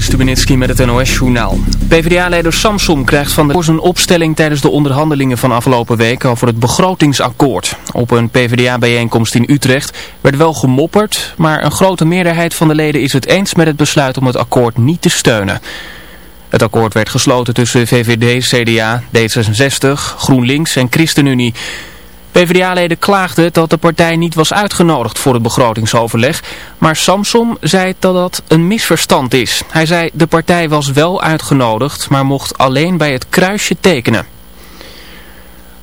Stubenitski met het NOS-journaal. PvdA-leider Samsom krijgt van de voor zijn opstelling tijdens de onderhandelingen van afgelopen week over het begrotingsakkoord. Op een PvdA-bijeenkomst in Utrecht werd wel gemopperd, maar een grote meerderheid van de leden is het eens met het besluit om het akkoord niet te steunen. Het akkoord werd gesloten tussen VVD, CDA, D66, GroenLinks en ChristenUnie. PvdA-leden klaagden dat de partij niet was uitgenodigd voor het begrotingsoverleg, maar Samsom zei dat dat een misverstand is. Hij zei de partij was wel uitgenodigd, maar mocht alleen bij het kruisje tekenen.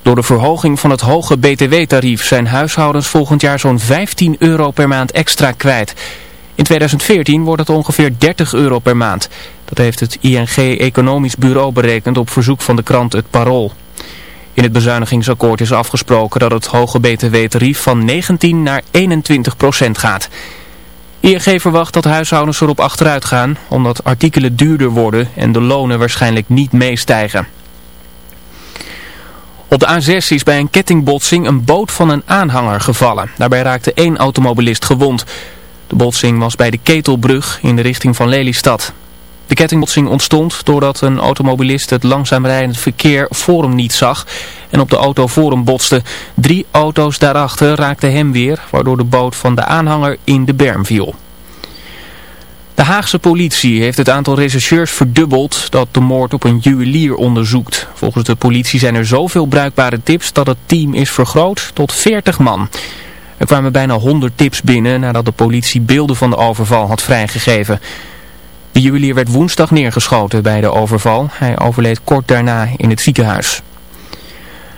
Door de verhoging van het hoge btw-tarief zijn huishoudens volgend jaar zo'n 15 euro per maand extra kwijt. In 2014 wordt het ongeveer 30 euro per maand. Dat heeft het ING Economisch Bureau berekend op verzoek van de krant Het Parool. In het bezuinigingsakkoord is afgesproken dat het hoge btw-tarief van 19 naar 21 procent gaat. ING verwacht dat huishoudens erop achteruit gaan, omdat artikelen duurder worden en de lonen waarschijnlijk niet meestijgen. Op de A6 is bij een kettingbotsing een boot van een aanhanger gevallen. Daarbij raakte één automobilist gewond. De botsing was bij de Ketelbrug in de richting van Lelystad. De kettingbotsing ontstond doordat een automobilist het langzaam rijdend verkeer voor hem niet zag en op de auto voor hem botste. Drie auto's daarachter raakten hem weer, waardoor de boot van de aanhanger in de berm viel. De Haagse politie heeft het aantal rechercheurs verdubbeld dat de moord op een juwelier onderzoekt. Volgens de politie zijn er zoveel bruikbare tips dat het team is vergroot tot 40 man. Er kwamen bijna 100 tips binnen nadat de politie beelden van de overval had vrijgegeven. De juwelier werd woensdag neergeschoten bij de overval. Hij overleed kort daarna in het ziekenhuis.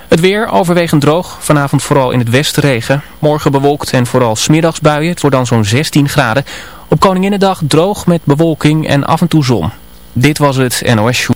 Het weer overwegend droog. Vanavond vooral in het westen regen. Morgen bewolkt en vooral smiddags buien. Het wordt dan zo'n 16 graden. Op Koninginnedag droog met bewolking en af en toe zon. Dit was het NOS Show.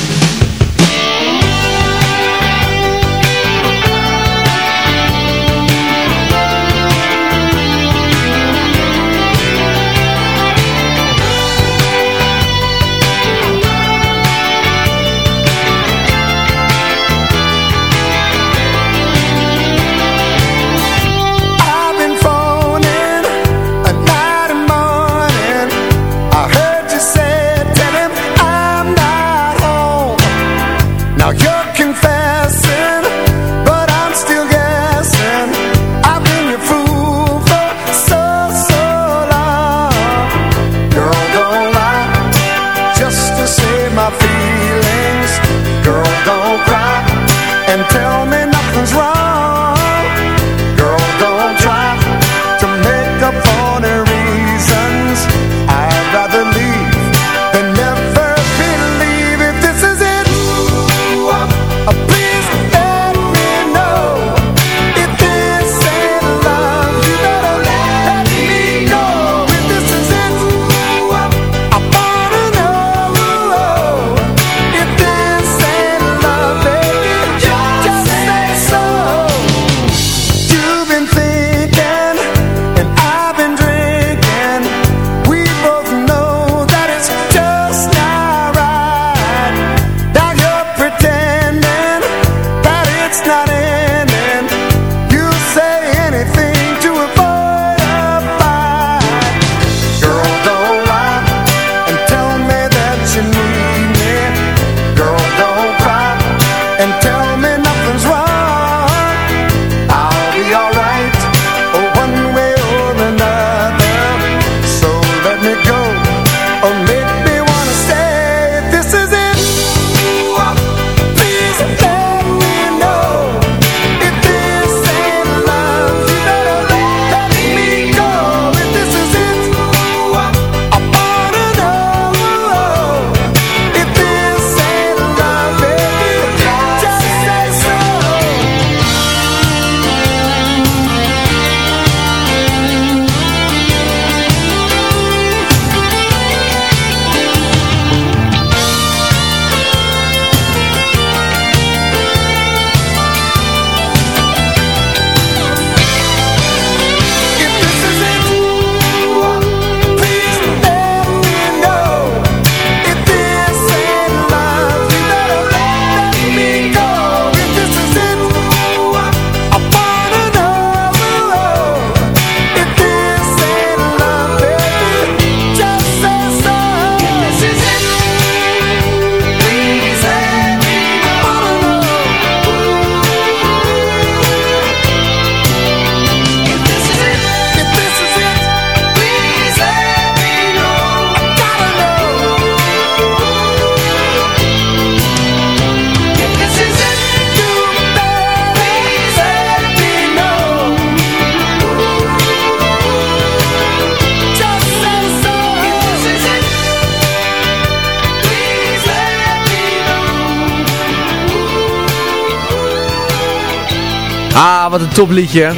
Ah, wat een topliedje.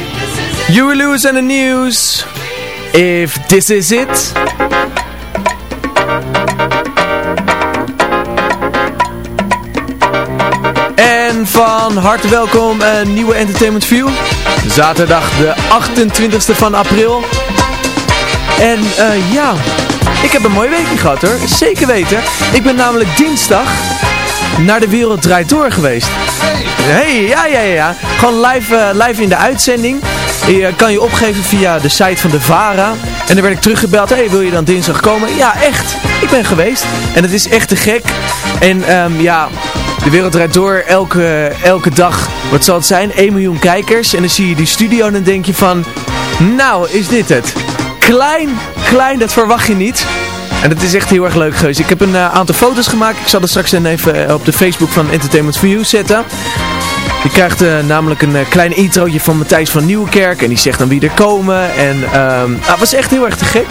Huey Lewis and the News. If this is it. En van harte welkom een nieuwe Entertainment View. Zaterdag de 28e van april. En uh, ja, ik heb een mooie week gehad hoor. Zeker weten. Ik ben namelijk dinsdag naar de Wereld Draait Door geweest. Hey, ja, ja, ja. Gewoon live, uh, live in de uitzending. Je kan je opgeven via de site van de VARA. En dan werd ik teruggebeld. Hey, wil je dan dinsdag komen? Ja, echt. Ik ben geweest. En het is echt te gek. En um, ja, de wereld draait door. Elke, elke dag, wat zal het zijn? 1 miljoen kijkers. En dan zie je die studio en dan denk je van... Nou, is dit het? Klein, klein, dat verwacht je niet. En het is echt heel erg leuk geweest. Ik heb een uh, aantal foto's gemaakt. Ik zal er straks even uh, op de Facebook van Entertainment for You zetten. Je krijgt uh, namelijk een klein introotje van Matthijs van Nieuwkerk. En die zegt dan wie er komen. En um, nou, het was echt heel erg te gek.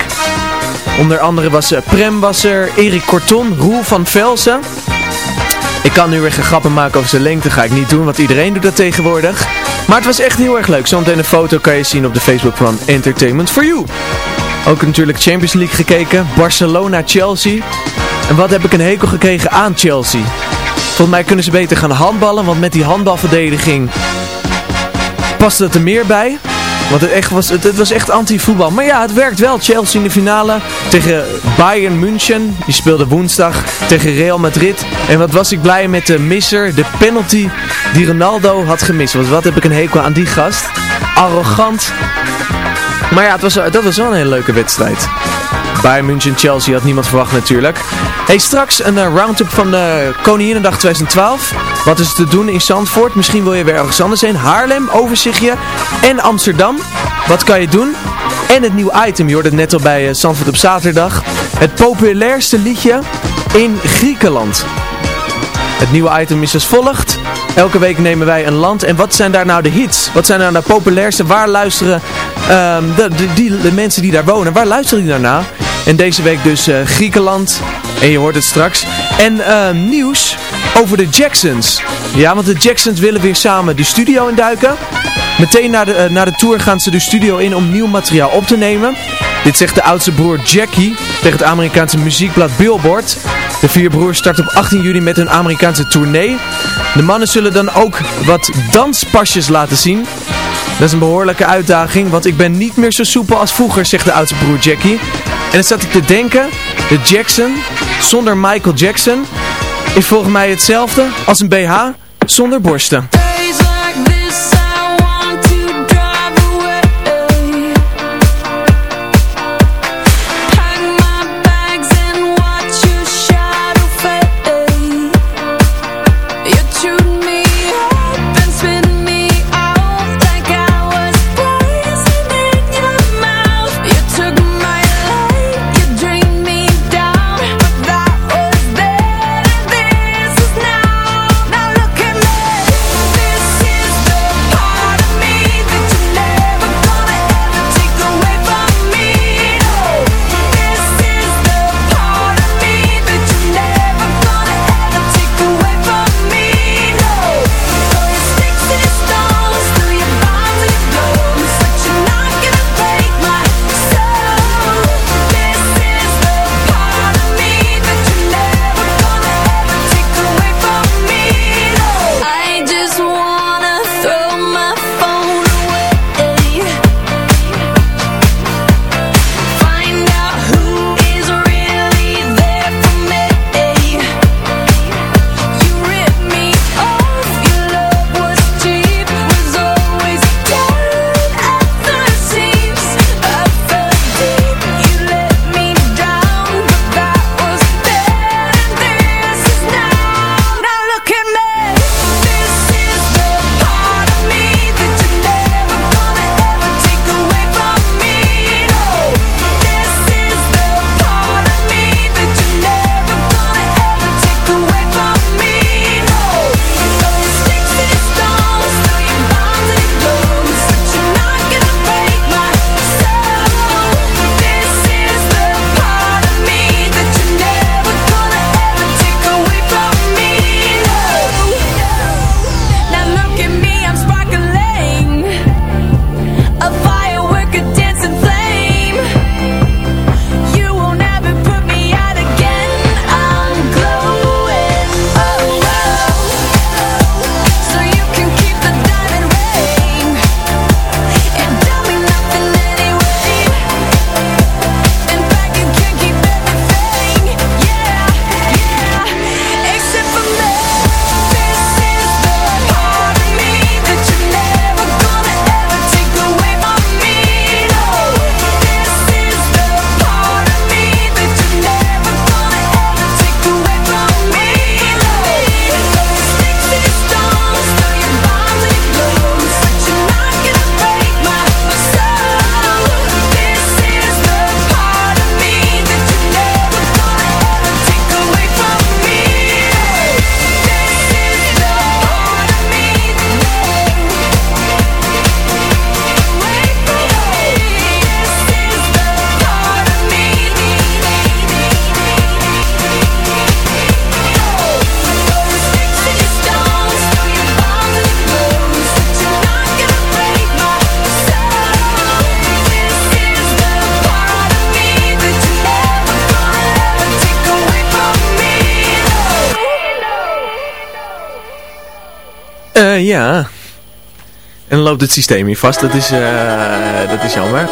Onder andere was Prem was er, Erik Korton, Roel van Velsen. Ik kan nu weer geen grappen maken over zijn lengte. Ga ik niet doen, want iedereen doet dat tegenwoordig. Maar het was echt heel erg leuk. Zometeen een foto kan je zien op de Facebook van Entertainment for You. Ook natuurlijk Champions League gekeken. Barcelona-Chelsea. En wat heb ik een hekel gekregen aan Chelsea. Volgens mij kunnen ze beter gaan handballen. Want met die handbalverdediging past het er meer bij. Want het, echt was, het, het was echt anti-voetbal. Maar ja, het werkt wel. Chelsea in de finale tegen Bayern München. Die speelde woensdag tegen Real Madrid. En wat was ik blij met de misser, de penalty die Ronaldo had gemist. Want wat heb ik een hekel aan die gast. Arrogant. Maar ja, het was, dat was wel een hele leuke wedstrijd. Bayern München Chelsea had niemand verwacht natuurlijk. Hey, straks een uh, round-up van de Koninginnedag 2012. Wat is te doen in Zandvoort? Misschien wil je weer ergens anders heen. Haarlem, Overzichtje en Amsterdam. Wat kan je doen? En het nieuwe item, je hoorde het net al bij uh, Zandvoort op zaterdag. Het populairste liedje in Griekenland. Het nieuwe item is als volgt. Elke week nemen wij een land. En wat zijn daar nou de hits? Wat zijn nou de populairste? Waar luisteren um, de, de, die, de mensen die daar wonen? Waar luisteren die daarna? En deze week dus uh, Griekenland. En je hoort het straks. En uh, nieuws over de Jacksons. Ja, want de Jacksons willen weer samen de studio induiken. Meteen na de, uh, na de tour gaan ze de studio in om nieuw materiaal op te nemen. Dit zegt de oudste broer Jackie tegen het Amerikaanse muziekblad Billboard. De vier broers starten op 18 juli met hun Amerikaanse tournee. De mannen zullen dan ook wat danspasjes laten zien. Dat is een behoorlijke uitdaging, want ik ben niet meer zo soepel als vroeger, zegt de oudste broer Jackie. En dan zat ik te denken, de Jackson zonder Michael Jackson is volgens mij hetzelfde als een BH zonder borsten. Ja. En dan loopt het systeem hier vast. Dat is, eh, dat is jammer.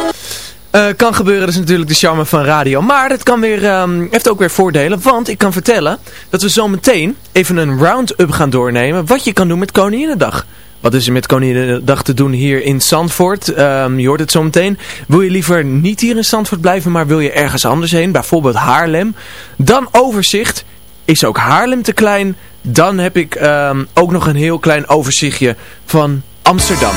Eh, kan gebeuren, dat is natuurlijk de charme van radio. Maar dat kan weer, ehm, heeft ook weer voordelen. Want ik kan vertellen dat we zometeen even een round-up gaan doornemen. Wat je kan doen met Koninginnedag. Wat is er met Koninginnedag te doen hier in Zandvoort? Ehm, je hoort het zo meteen. Wil je liever niet hier in Zandvoort blijven, maar wil je ergens anders heen? Bijvoorbeeld Haarlem. Dan overzicht. Is ook Haarlem te klein? Dan heb ik ehm, ook nog een heel klein overzichtje van Amsterdam.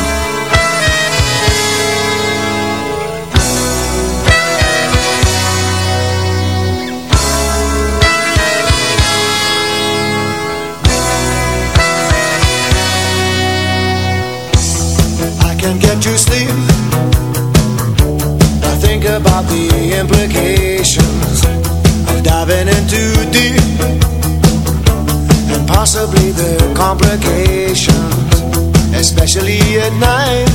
Get you. I think about the too deep, and possibly the complications, especially at night.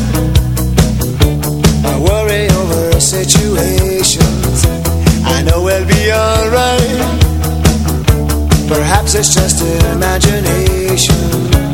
I worry over situations. I know we'll be alright. Perhaps it's just imagination.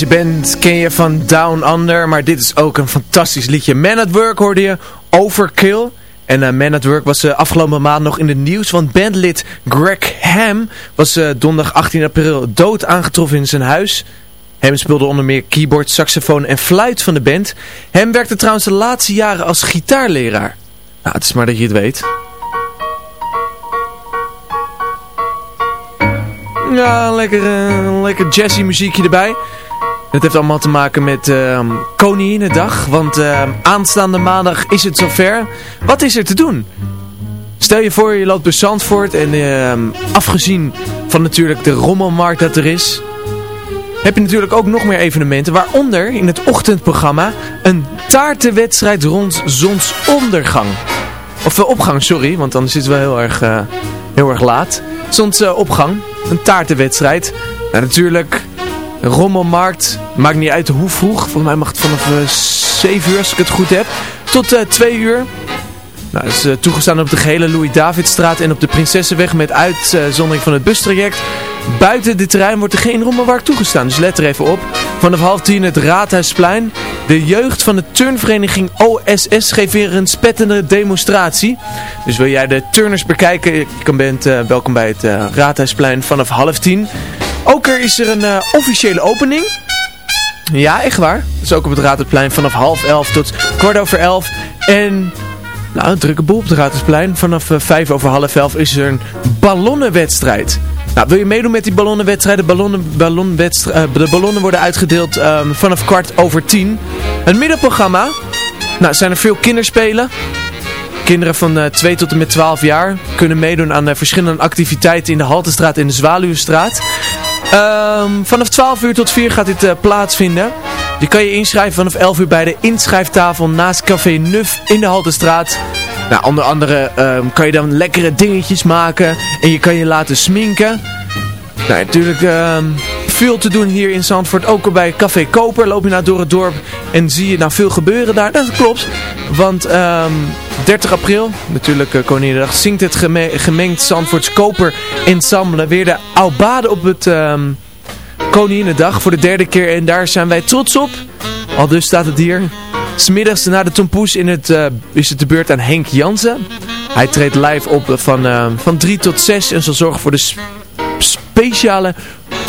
Deze band ken je van Down Under, maar dit is ook een fantastisch liedje. Man at Work hoorde je, Overkill. En eh, Man at Work was uh, afgelopen maand nog in het nieuws, want bandlid Greg Ham was eh, donderdag 18 april dood aangetroffen in zijn huis. Ham speelde onder meer keyboard, saxofoon en fluit van de band. Ham werkte trouwens de laatste jaren als gitaarleraar. Nou, het is maar dat je het weet. Ja, lekker, eh, lekker jazzy muziekje erbij. Het heeft allemaal te maken met uh, Koninginnedag, want uh, aanstaande maandag is het zover. Wat is er te doen? Stel je voor, je loopt door Zandvoort en uh, afgezien van natuurlijk de rommelmarkt dat er is, heb je natuurlijk ook nog meer evenementen. Waaronder in het ochtendprogramma een taartenwedstrijd rond zonsondergang. Of uh, opgang, sorry, want dan zitten we heel erg, uh, heel erg laat. Zonsopgang, een taartenwedstrijd. Nou, natuurlijk, rommelmarkt, maakt niet uit hoe vroeg. Volgens mij mag het vanaf uh, 7 uur, als ik het goed heb, tot 2 uur. Nou, is uh, toegestaan op de gehele Louis-Davidstraat en op de Prinsessenweg met uitzondering van het bustraject. Buiten dit terrein wordt er geen rommelmarkt toegestaan, dus let er even op. Vanaf half tien het Raadhuisplein. De jeugd van de turnvereniging OSS geeft weer een spettende demonstratie. Dus wil jij de turners bekijken, je bent uh, welkom bij het uh, Raadhuisplein vanaf half tien. Ook er is er een uh, officiële opening. Ja, echt waar. Dus ook op het Raadhuisplein vanaf half elf tot kwart over elf. En nou, een drukke boel op het Raadhuisplein. Vanaf uh, vijf over half elf is er een ballonnenwedstrijd. Nou, wil je meedoen met die ballonnenwedstrijd? De ballonnen, ballonnenwedstrijd, uh, de ballonnen worden uitgedeeld um, vanaf kwart over tien. Het middenprogramma. Nou, zijn er veel kinderspelen. Kinderen van uh, 2 tot en met 12 jaar kunnen meedoen aan uh, verschillende activiteiten in de Haltestraat en de Zwaluwenstraat. Um, vanaf 12 uur tot 4 gaat dit uh, plaatsvinden. Je kan je inschrijven vanaf 11 uur bij de inschrijftafel naast Café Nuf in de Haltestraat. Nou, onder andere um, kan je dan lekkere dingetjes maken en je kan je laten sminken. Nou, natuurlijk um, veel te doen hier in Zandvoort. Ook al bij Café Koper loop je nou door het dorp en zie je nou veel gebeuren daar. Dat klopt, want um, 30 april, natuurlijk uh, zingt het geme gemengd Zandvoorts Koper Ensemble weer de Aubade op het um, Koninginnedag voor de derde keer. En daar zijn wij trots op. Al dus staat het hier. Smiddags na de tompoes in het, uh, is het de beurt aan Henk Jansen. Hij treedt live op van, uh, van 3 tot 6 en zal zorgen voor de sp speciale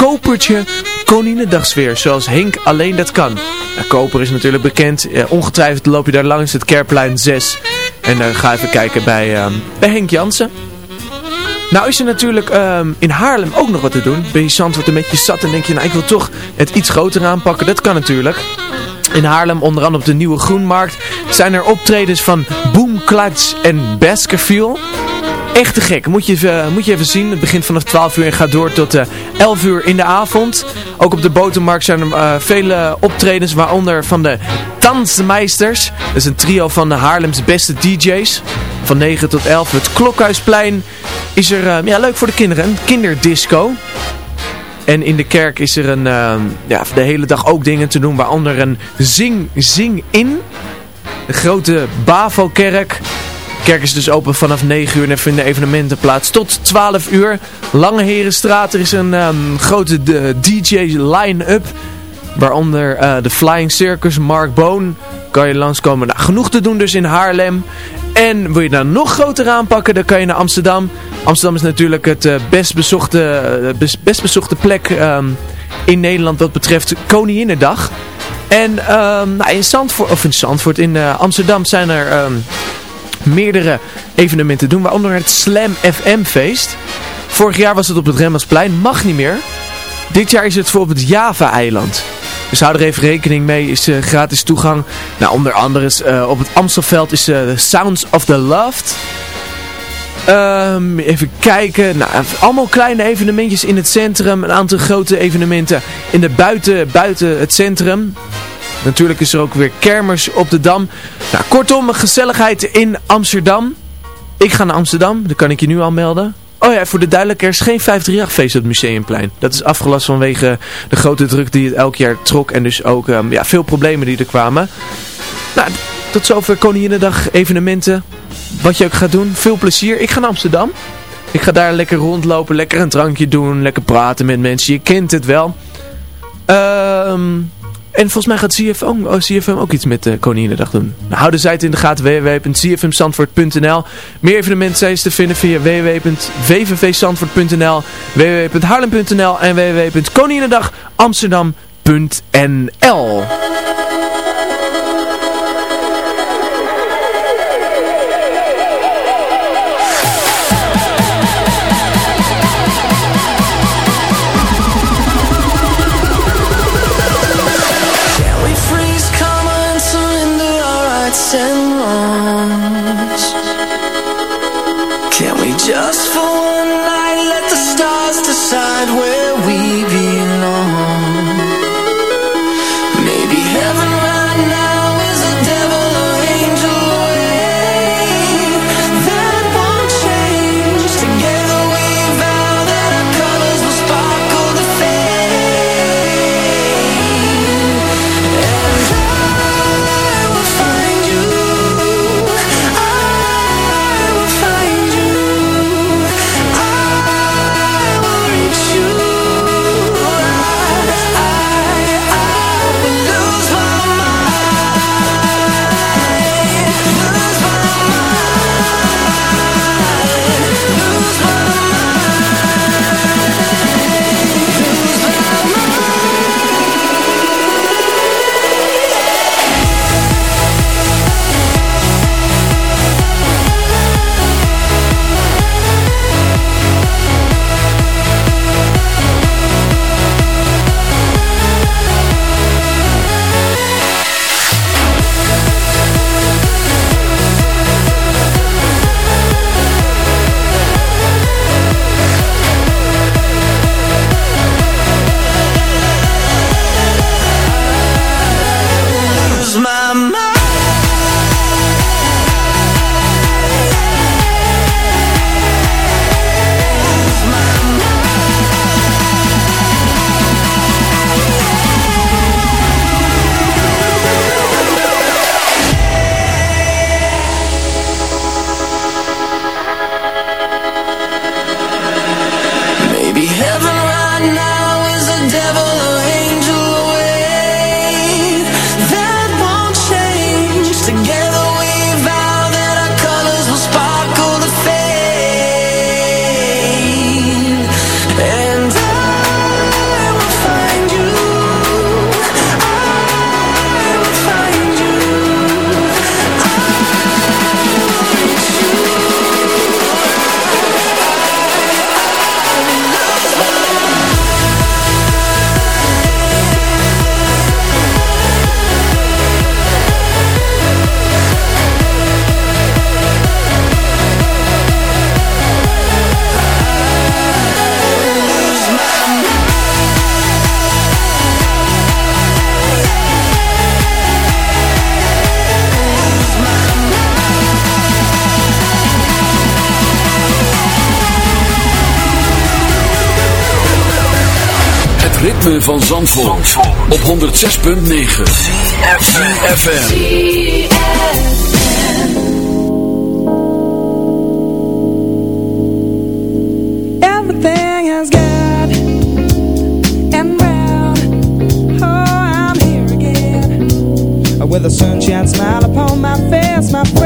kopertje Koninginnedagsfeer. Zoals Henk alleen dat kan. Koper is natuurlijk bekend. Ongetwijfeld loop je daar langs het Kerplein 6. En uh, ga even kijken bij, uh, bij Henk Jansen. Nou is er natuurlijk um, in Haarlem ook nog wat te doen. Ben je Zandvoort een beetje zat en denk je, nou ik wil toch het iets groter aanpakken. Dat kan natuurlijk. In Haarlem, onder andere op de Nieuwe Groenmarkt, zijn er optredens van Boom Clutch en Baskerville. Echt te gek, moet je, even, moet je even zien. Het begint vanaf 12 uur en gaat door tot uh, 11 uur in de avond. Ook op de Botermarkt zijn er uh, vele optredens, waaronder van de Tansmeisters. Dat is een trio van de Haarlems beste DJ's. Van 9 tot 11. Het Klokhuisplein is er, ja leuk voor de kinderen, een kinderdisco. En in de kerk is er een, ja, de hele dag ook dingen te doen, waaronder een Zing Zing In. De grote Bavo-kerk. Kerk is dus open vanaf 9 uur en er vinden evenementen plaats tot 12 uur. Lange Herenstraat, er is een um, grote DJ line-up. Waaronder uh, de Flying Circus, Mark Boon. Kan je langskomen. Nou, genoeg te doen dus in Haarlem. En wil je nou nog groter aanpakken, dan kan je naar Amsterdam. Amsterdam is natuurlijk het uh, best, bezochte, best bezochte plek um, in Nederland wat betreft Koninginnedag. En um, nou, in Zandvoort, of in Zandvoort, in Amsterdam zijn er meerdere evenementen te doen. Waaronder het Slam FM feest. Vorig jaar was het op het Remmersplein, mag niet meer. Dit jaar is het voor op het Java-eiland. Dus hou er even rekening mee, is uh, gratis toegang. Nou, onder andere is, uh, op het Amstelveld is uh, Sounds of the Loved. Um, even kijken. Nou, allemaal kleine evenementjes in het centrum. Een aantal grote evenementen in de buiten, buiten het centrum. Natuurlijk is er ook weer kermers op de Dam. Nou, kortom, gezelligheid in Amsterdam. Ik ga naar Amsterdam, dat kan ik je nu al melden. Oh ja, voor de duidelijkheid, er is geen 538-feest op het Museumplein. Dat is afgelast vanwege de grote druk die het elk jaar trok. En dus ook um, ja, veel problemen die er kwamen. Nou, tot zover Koninginnedag evenementen. Wat je ook gaat doen. Veel plezier. Ik ga naar Amsterdam. Ik ga daar lekker rondlopen, lekker een drankje doen, lekker praten met mensen. Je kent het wel. Ehm... en volgens mij gaat CFM, oh, CFM ook iets met uh, Koninginnedag doen. Nou, hou de site in de gaten www.cfmzandvoort.nl Meer evenementen zijn te vinden via www.wvvzandvoort.nl www.haarlem.nl en www.koninginnedagamsterdam.nl ritme van Zandvoort, Zandvoort. op 106.9 Everything has got and round Oh, I'm here again. With a sunshine smile upon my face, my face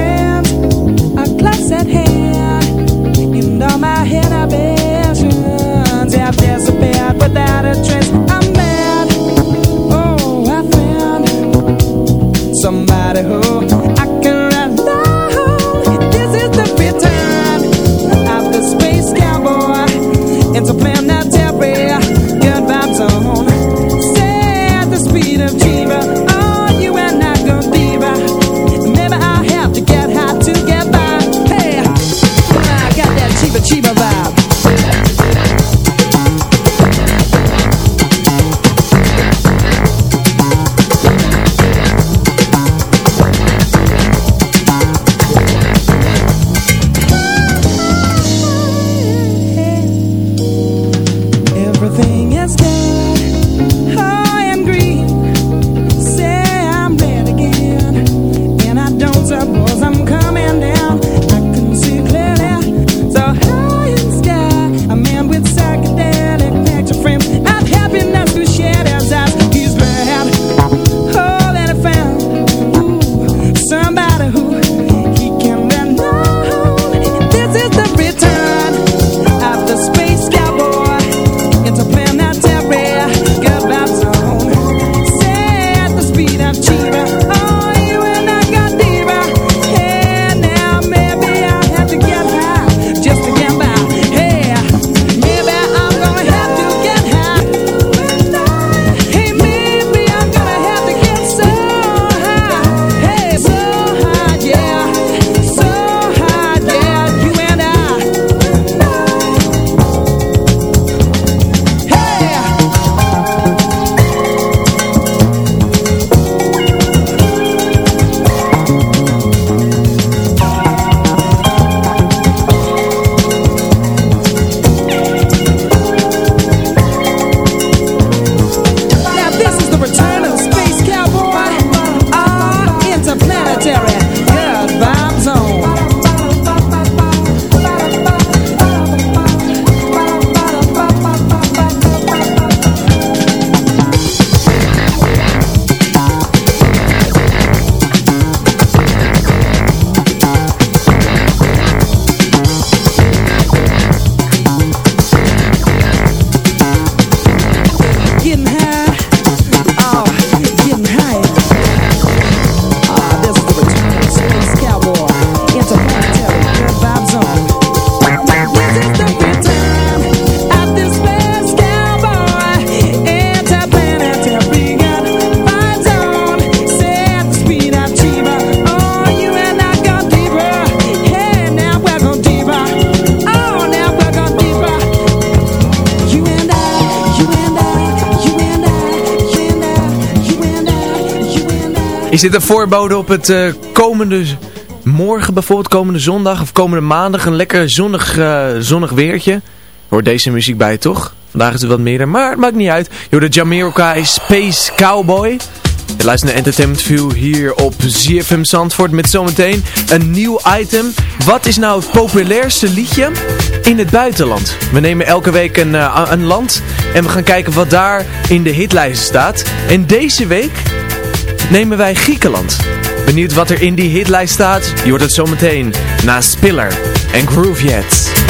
Is dit een voorbode op het eh, komende morgen bijvoorbeeld, komende zondag of komende maandag? Een lekker zonnig, eh, zonnig weertje. Hoort deze muziek bij toch? Vandaag is het wat meer, maar het maakt niet uit. Yo, de Jamiroquai Space Cowboy. Je luistert naar Entertainment View hier op ZFM Zandvoort met zometeen een nieuw item. Wat is nou het populairste liedje in het buitenland? We nemen elke week een, eh, een land en we gaan kijken wat daar in de hitlijsten staat. En deze week nemen wij Griekenland. Benieuwd wat er in die hitlijst staat? Je hoort het zometeen na Spiller en Groove Jets.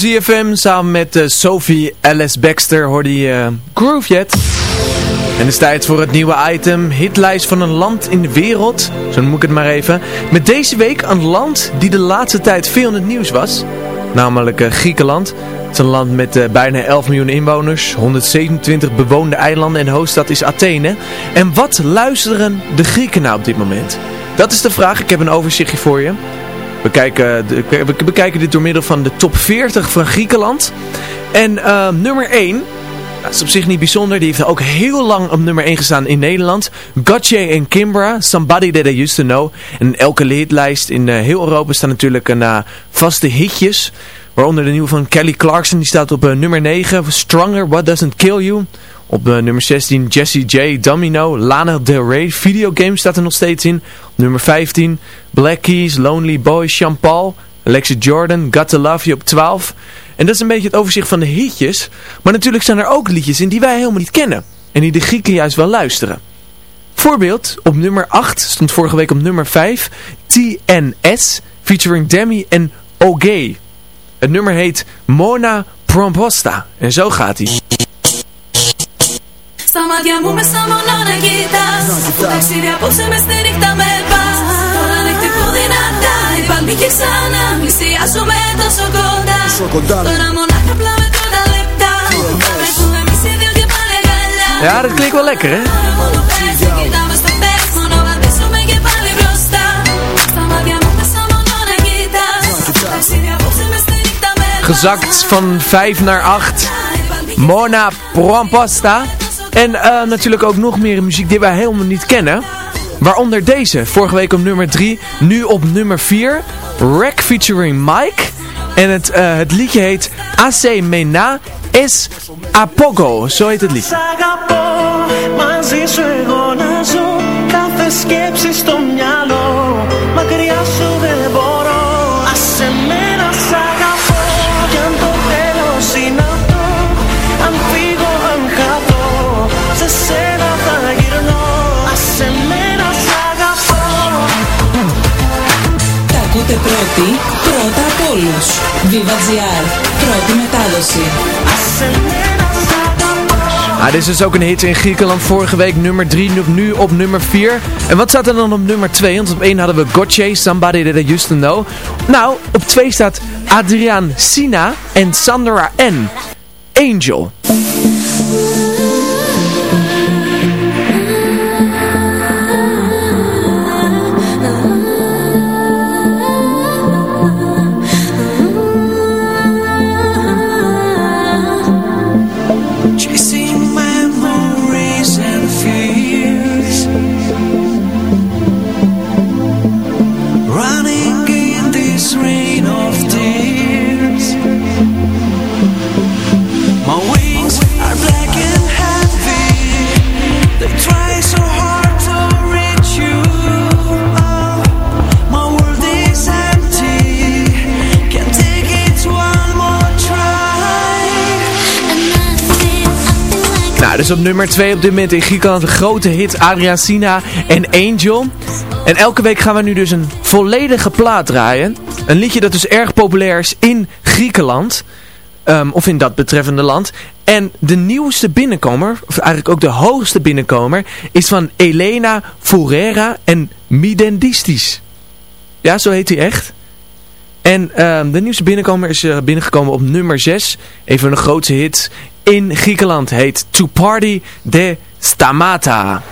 ZFM samen met eh, Sophie Alice Baxter hoorde je uh, Groove Jet. En het is tijd voor het nieuwe item, hitlijst van een land in de wereld, zo noem ik het maar even. Met deze week een land die de laatste tijd veel in het nieuws was, namelijk uh, Griekenland. Het is een land met bijna 11 miljoen inwoners, 127 bewoonde eilanden en de hoofdstad is Athene. En wat luisteren de Grieken nou op dit moment? Dat is de vraag, ik heb een overzichtje voor je. We kijken, we bekijken dit door middel van de top 40 van Griekenland. En uh, nummer 1, dat is op zich niet bijzonder, die heeft ook heel lang op nummer 1 gestaan in Nederland. Gotye en Kimbra, Somebody That I Used To Know. En elke hitlijst in uh, heel Europa staan natuurlijk een uh, vaste hitjes. Waaronder de nieuwe van Kelly Clarkson, die staat op uh, nummer 9. Stronger, What Doesn't Kill You. Op nummer 16 Jesse J, Domino, Lana Del Rey, Videogame staat er nog steeds in. Op nummer 15 Black Keys, Lonely Boy, Sean Paul, Jordan, Got To Love You op 12. En dat is een beetje het overzicht van de hitjes. Maar natuurlijk zijn er ook liedjes in die wij helemaal niet kennen. En die de Grieken juist wel luisteren. Voorbeeld, op nummer 8 stond vorige week op nummer 5 TNS featuring Demi en Ogay. Het nummer heet Mona Promposta. En zo gaat hij. Στα μάτια μου μέσα μόνο να κοιτάς Που ταξίδι απόψε με στη νύχτα με πας Τώρα νύχτη που δυνατά Υπάρχει και ξανά Πλησιάζομαι τόσο κοντά Τώρα μονάχα απλά με τα λεπτά Έχουμε εμείς οι δύο και πάνε καλά Ja, dat klinkt wel lekker, hè? Μόνο πες και κοιτάμε στο πες Μόνο βαδίσουμε και πάλι μπροστά Στα μάτια μου μέσα μόνο να κοιτάς Που ταξίδι απόψε με στη νύχτα με πας Gezakt van 5 naar 8. Mona Promposta. En uh, natuurlijk ook nog meer muziek die wij helemaal niet kennen. Waaronder deze, vorige week op nummer 3, nu op nummer 4. Rack featuring Mike. En het, uh, het liedje heet AC Mena Es Apogo. Zo heet het liedje. Μαζί σου εγώ να ζω Κάθε σκέψη στο μυαλό Μακριά σου δεν μπορώ ακούτε πρώτοι, πρώτα από όλους. Viva GR, πρώτη μετάδοση. Άσε με να σ' αγαπώ Ah, dit is dus ook een hit in Griekenland. Vorige week nummer 3, nu op nummer 4. En wat staat er dan op nummer 2? Want op 1 hadden we Gotye, Somebody That I Used To Know. Nou, op 2 staat Adriaan Sina en Sandra N. Angel. Dus op nummer 2 op dit moment in Griekenland een grote hit Adriaan Sina en Angel. En elke week gaan we nu dus een volledige plaat draaien. Een liedje dat dus erg populair is in Griekenland. Ehm, of in dat betreffende land. En de nieuwste binnenkomer, of eigenlijk ook de hoogste binnenkomer, is van Elena Furera en Midendistis. Ja, zo heet hij echt. En ehm, de nieuwste binnenkomer is eh, binnengekomen op nummer 6. Even een grootste hit in Griekenland. Heet To Party de Stamata.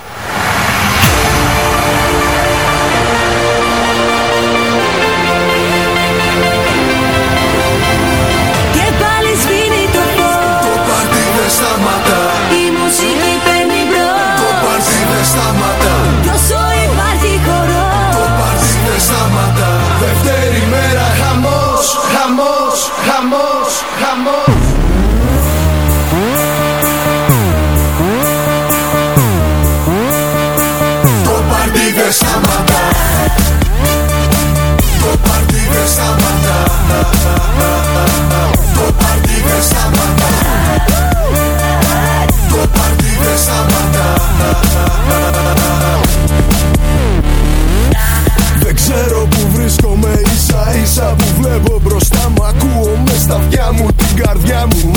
Δεν ξέρω που βρίσκομαι ίσα ίσα που βλέπω μπροστά μου. Ακούω με στα αυτιά μου την καρδιά μου.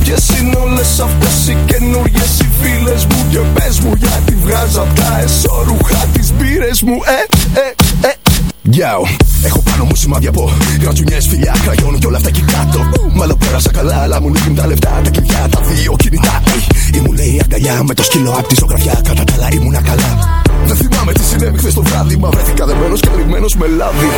Ποιες είναι όλες αυτές οι καινούριε οι φίλες μου; Και πες μου γιατί βγάζω απ' τα εσώρουχα τις μπύρες μου. Ε, ε, ε, ε. Yo έχω πάνω μου σημάδια από γρατζουνιές, φιλιά, κραγιόν και όλα αυτά εκεί κάτω. Μάλλον πέρασα καλά, αλλά μου λείπουν τα λεφτά, τα κλειδιά, τα δύο κινητά. Ή μου λέει αγκαλιά με το σκύλο απ' τη ζωγραφιά, κατά τα άλλα ήμουνα καλά Δεν θυμάμαι τι συνέβη χθες το βράδυ, μα βρέθηκα δεμένος και κρυμμένος με λάδι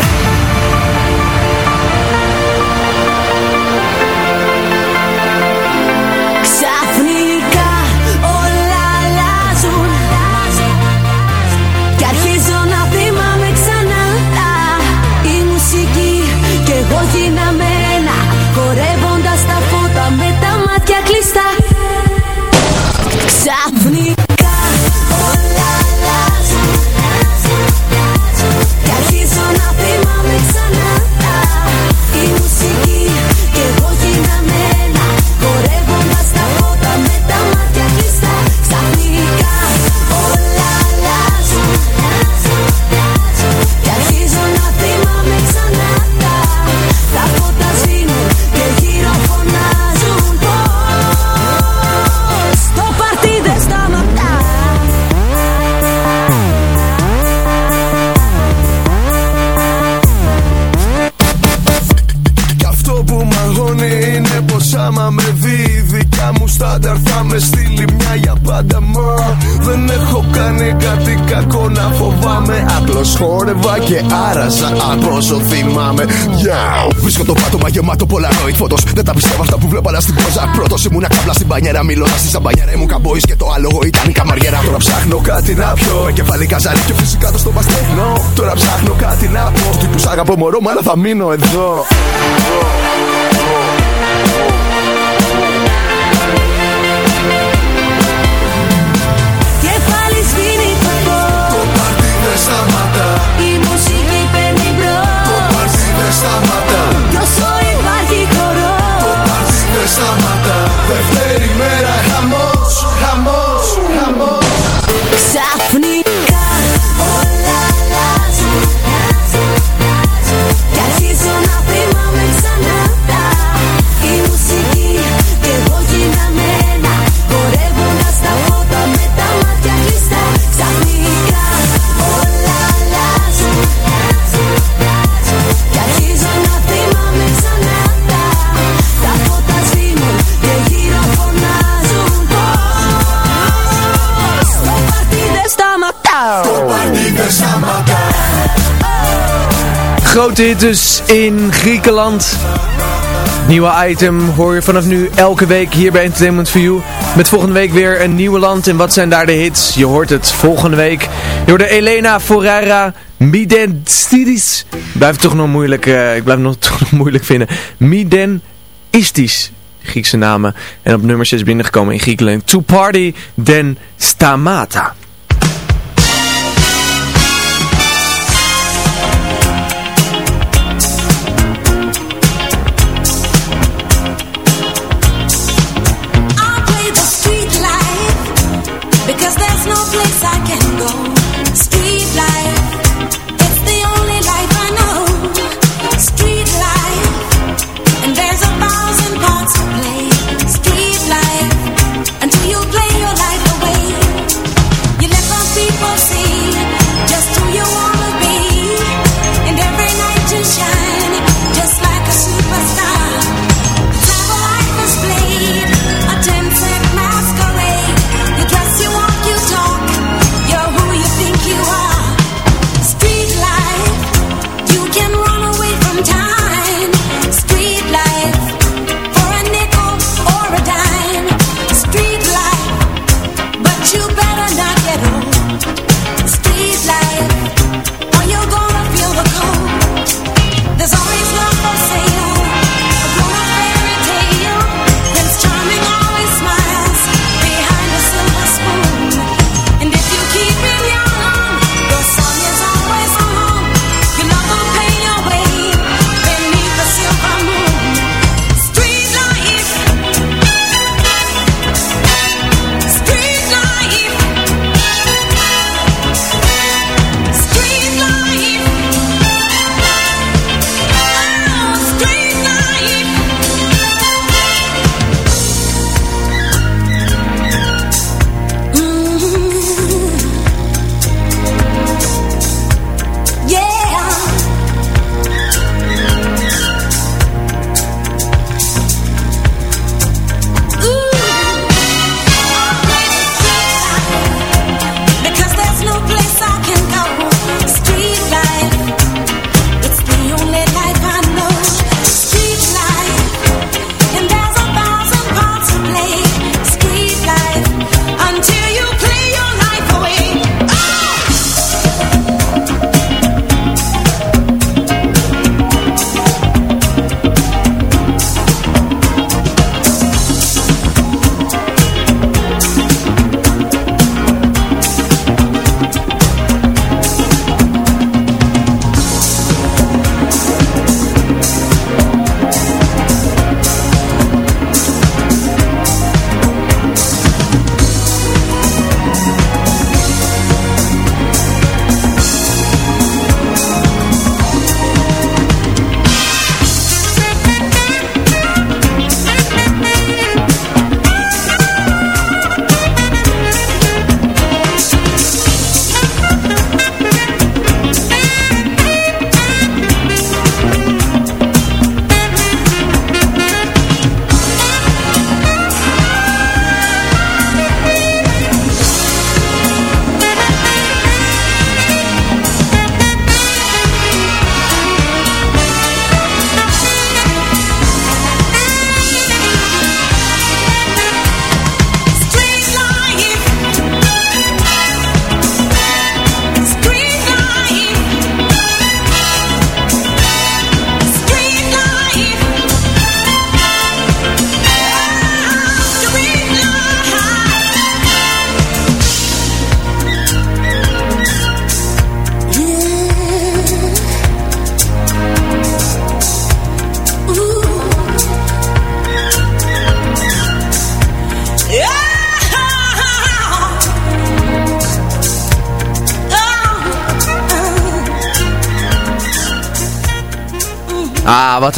χόρευα και άραζα από όσο θυμάμαι. Yeah. Βρίσκω το πάτωμα γεμάτο Polaroid φωτος. Δεν τα πιστεύω αυτά που βλέπω αλλά στην πόζα. Πρώτος ήμουνα καύλα στην πανιέρα Μιλώντας στη σαμπανιέρα ήμουν καμπόης και το άλογο ήταν η καμαριέρα. Τώρα ψάχνω κάτι να πιω. Με κεφάλι καζάρι και φυσικά το στο παστέχνω Τώρα ψάχνω κάτι να πω. Τι που σ' αγαπώ μωρό μα αλλά θα μείνω εδώ Grote dus in Griekenland. Nieuwe item hoor je vanaf nu elke week hier bij Entertainment for You. Met volgende week weer een nieuwe land. En wat zijn daar de hits? Je hoort het volgende week. Je hoort Elena Forera, Miden. Blijft toch nog moeilijk, eh, ik blijf het nog, toch nog moeilijk vinden. Miden Istis. Griekse namen. En op nummer 6 binnengekomen in Griekenland. To Party Den Stamata.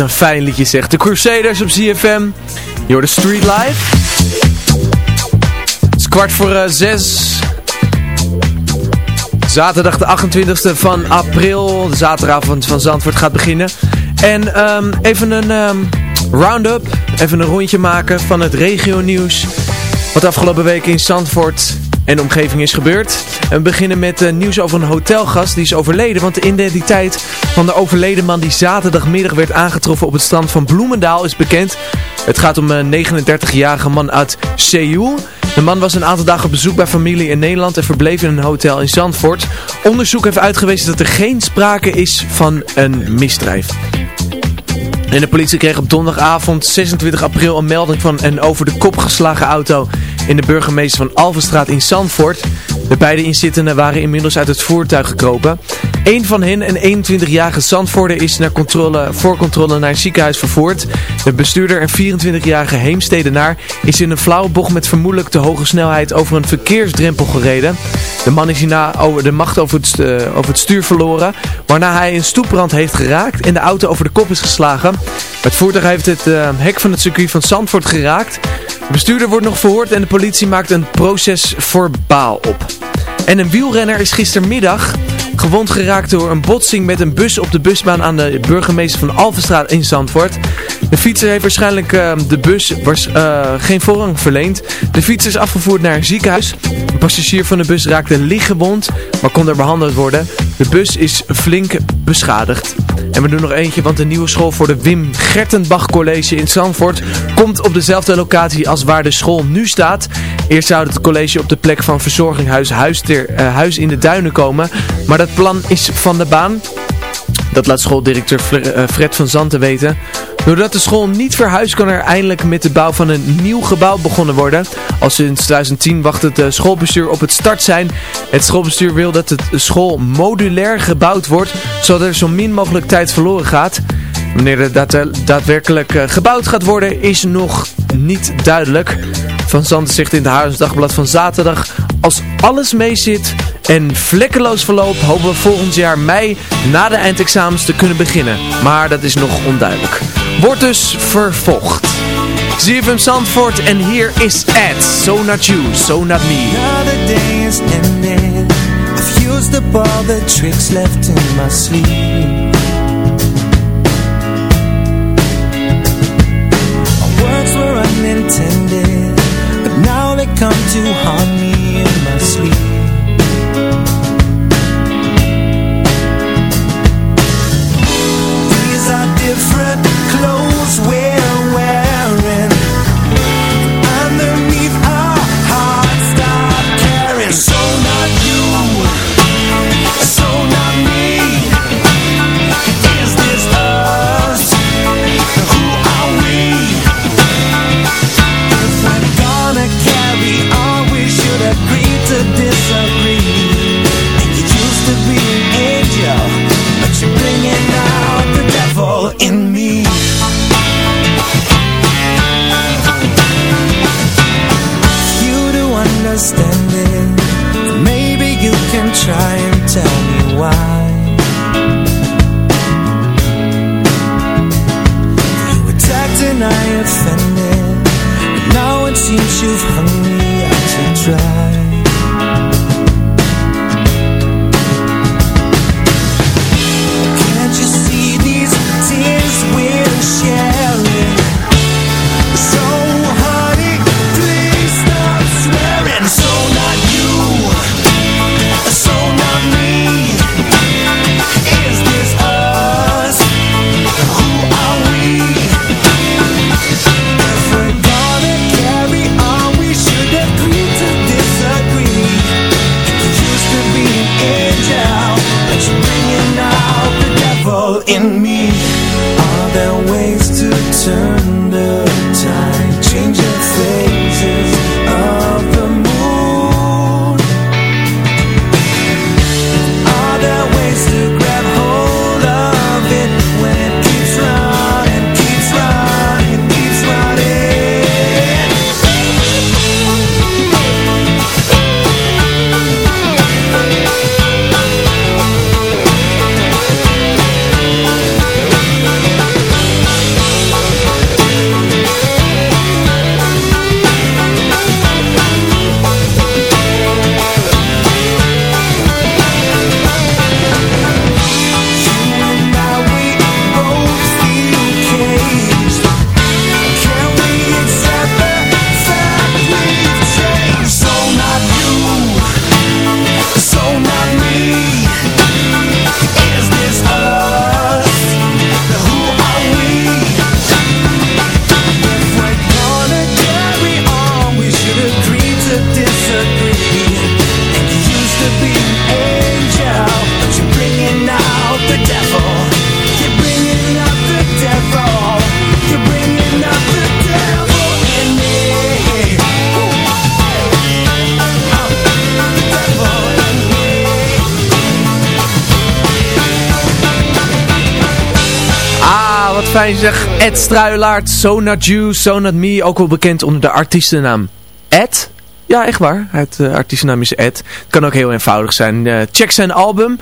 Een fijn liedje zegt. De Crusaders op CFM. You're the Street Life. Het is kwart voor uh, zes. Zaterdag de 28e van april. De zaterdagavond van Zandvoort gaat beginnen. En um, even een um, round-up. Even een rondje maken van het regio nieuws. Wat afgelopen week in Zandvoort en de omgeving is gebeurd. We beginnen met uh, nieuws over een hotelgast die is overleden. Want de identiteit van de overleden man die zaterdagmiddag werd aangetroffen op het strand van Bloemendaal is bekend. Het gaat om een 39-jarige man uit Seoul. De man was een aantal dagen op bezoek bij familie in Nederland en verbleef in een hotel in Zandvoort. Onderzoek heeft uitgewezen dat er geen sprake is van een misdrijf. En de politie kreeg op donderdagavond 26 april een melding van een over de kop geslagen auto in de burgemeester van Alvenstraat in Zandvoort. De beide inzittenden waren inmiddels uit het voertuig gekropen. Een van hen, een 21-jarige Zandvoorder, is naar controle, voor controle naar een ziekenhuis vervoerd. De bestuurder, een 24-jarige Heemstedenaar, is in een flauwe bocht met vermoedelijk te hoge snelheid over een verkeersdrempel gereden. De man is hierna over de macht over het, uh, over het stuur verloren, waarna hij een stoeprand heeft geraakt en de auto over de kop is geslagen. Het voertuig heeft het uh, hek van het circuit van Zandvoort geraakt. De bestuurder wordt nog verhoord en de politie maakt een proces baal op. En een wielrenner is gistermiddag gewond geraakt door een botsing met een bus op de busbaan aan de burgemeester van Alvenstraat in Zandvoort. De fietser heeft waarschijnlijk uh, de bus was, uh, geen voorrang verleend. De fietser is afgevoerd naar een ziekenhuis. Een passagier van de bus raakte lichtgewond, maar kon er behandeld worden. De bus is flink beschadigd. En we doen nog eentje, want de nieuwe school voor de Wim Gertenbach College in Zandvoort komt op dezelfde locatie als waar de school nu staat. Eerst zou het college op de plek van verzorginghuis Huis, ter, uh, Huis in de Duinen komen, maar dat plan is van de baan. Dat laat schooldirecteur Fred van Zanten weten. Doordat de school niet verhuist kan er eindelijk met de bouw van een nieuw gebouw begonnen worden. Al sinds 2010 wacht het schoolbestuur op het start zijn. Het schoolbestuur wil dat de school modulair gebouwd wordt, zodat er zo min mogelijk tijd verloren gaat. Wanneer er daad daadwerkelijk gebouwd gaat worden is nog niet duidelijk. Van Zanten zegt in het Haarlems Dagblad van zaterdag... Als alles mee zit en vlekkeloos verloopt... hopen we volgend jaar mei na de eindexamens te kunnen beginnen. Maar dat is nog onduidelijk. Wordt dus vervolgd. ZFM Zandvoort en hier is Ed. So not you, so not me. Another day is ended. I've used up all the tricks left in my sleeve. intended But now they come to haunt me fijn zeg. Ed Struilaert, So Not You, So Not Me. Ook wel bekend onder de artiestennaam Ed. Ja, echt waar. Het uh, artiestennaam is Ed. Het kan ook heel eenvoudig zijn. Uh, check zijn album.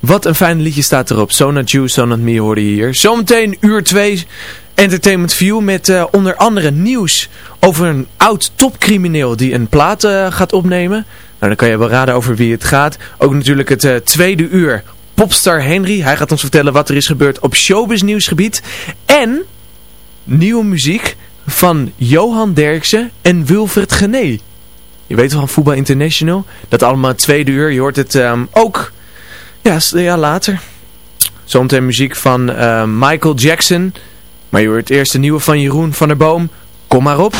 Wat een fijn liedje staat erop. So Not You, So Not Me hoorde je hier. Zometeen uur 2 Entertainment View met uh, onder andere nieuws over een oud topcrimineel die een plaat gaat opnemen. Nou, dan kan je wel raden over wie het gaat. Ook natuurlijk het tweede uur popstar Henry. Hij gaat ons vertellen wat er is gebeurd op showbiz nieuwsgebied. En nieuwe muziek van Johan Derksen en Wilfred Gené. Je weet wel van Voetbal International. Dat allemaal tweede uur. Je hoort het um, ook ja, ja, later. Zometeen muziek van uh, Michael Jackson. Maar je hoort eerst de nieuwe van Jeroen van der Boom. Kom maar op.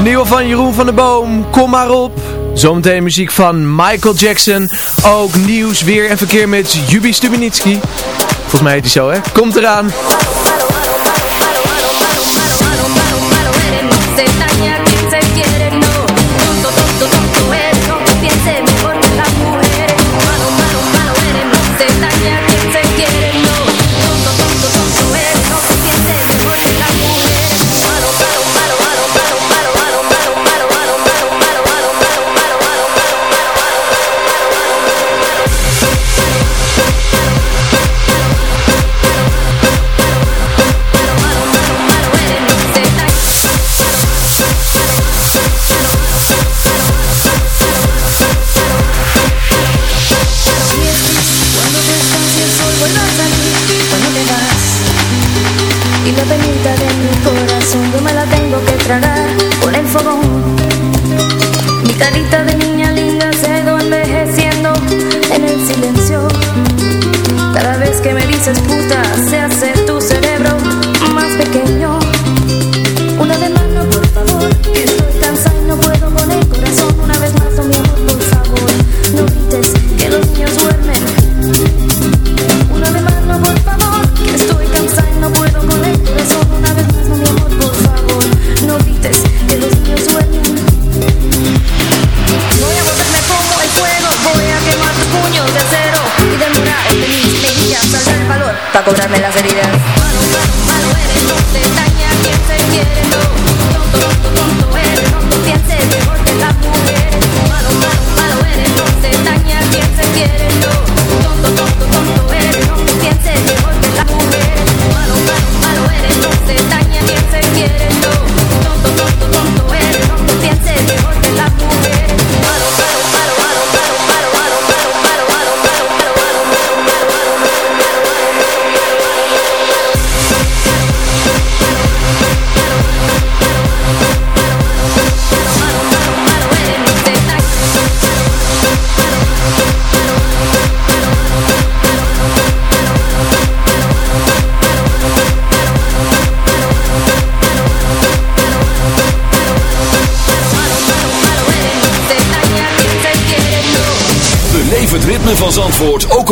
De nieuwe van Jeroen van der Boom, kom maar op. Zometeen muziek van Michael Jackson. Ook nieuws, weer en verkeer met Jubi Stubinitsky. Volgens mij heet hij zo, hè? Komt eraan.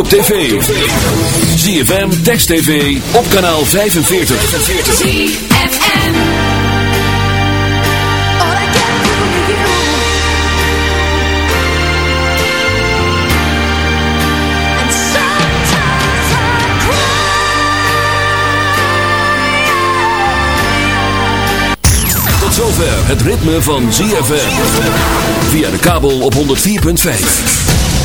tv. ZFM, Text TV, op kanaal 45. ZFM Tot zover het ritme van ZFM. Via de kabel op 104.5.